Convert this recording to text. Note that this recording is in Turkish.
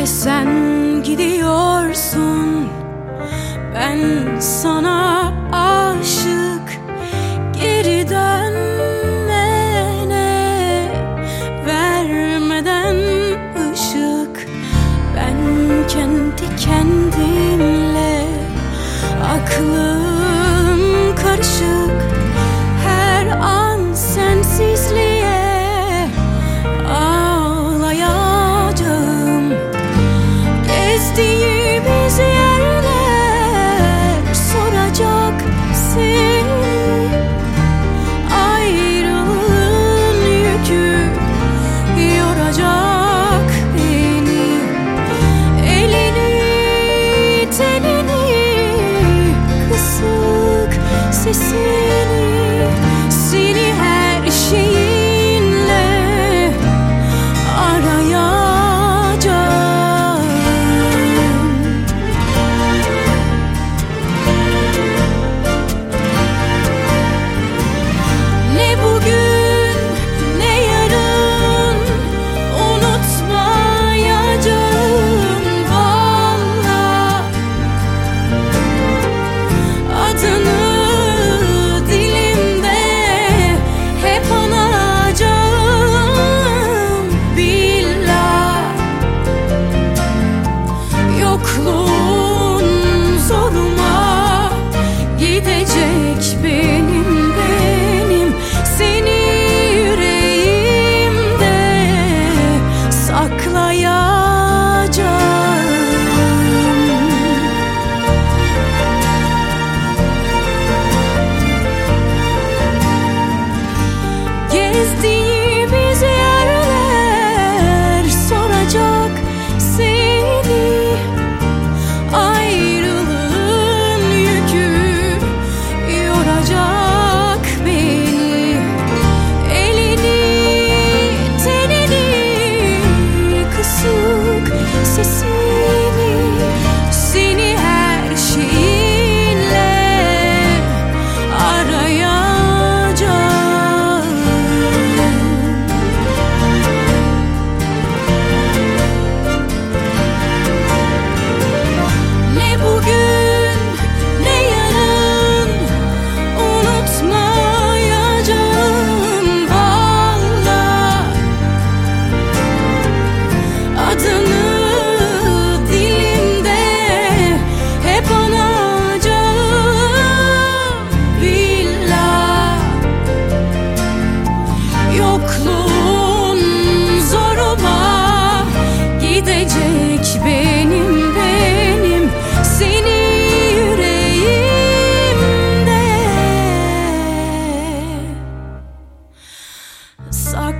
Ve sen gidiyorsun. Ben sana aşık Geri dönmene Vermeden ışık. Ben kendi kendime every single are